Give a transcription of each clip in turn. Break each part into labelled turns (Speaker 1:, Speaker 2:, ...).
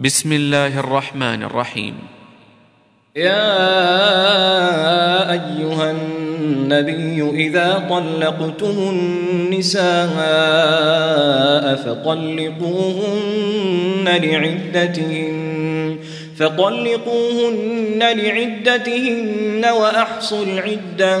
Speaker 1: بسم الله الرحمن الرحيم يا أيها النبي إذا طلقتم النساء فطلقوهن لعدتهن فطلقوهن لعدتهن وأحصوا العدة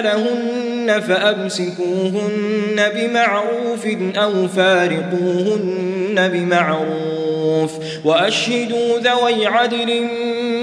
Speaker 1: لهن فأمسكوهن بمعروف أو فارقوهن بمعروف وأشهدوا ذوي عدل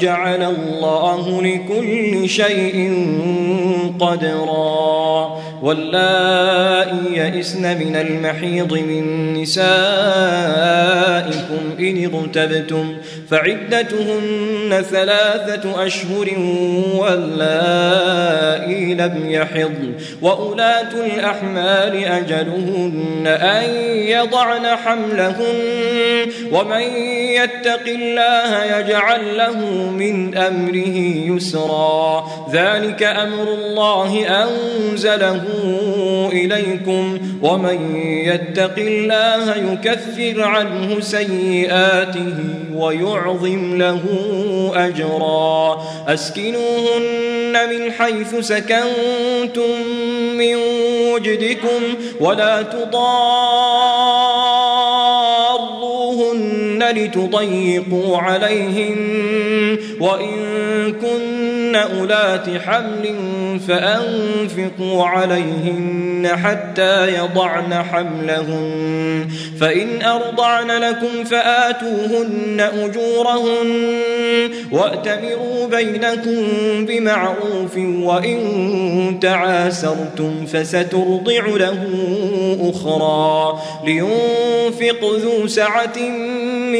Speaker 1: جعل الله لكل شيء قدرا واللائي يئسن من المحيض من نسائكم إن اغتبتم فعدتهن ثلاثة أشهر واللائي اللاتي لم يحض وأولاة الأحمال أجلهن أن يضعن حملهن ومن يتق الله يجعل له من أمره يسرا ذلك أمر الله أنزله إليكم ومن يتق الله يكفر عنه سيئاته ويعظم له أجرا أسكنوهن من حيث سكنوهن سكنتم من وجدكم ولا تضار لتضيقوا عليهم وإن كن أولات حمل فأنفقوا عليهن حتى يضعن حملهن فإن أرضعن لكم فآتوهن أجورهن وأتمروا بينكم بمعروف وإن تعاسرتم فسترضع له أخرى لينفق ذو سعة من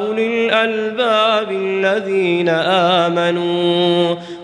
Speaker 1: أولي الألباب الذين آمنوا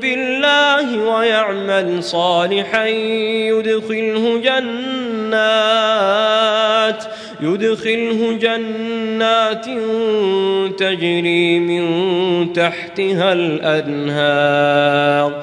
Speaker 1: بالله ويعمل صالحا يدخله جنات يدخله جنات تجري من تحتها الأنهار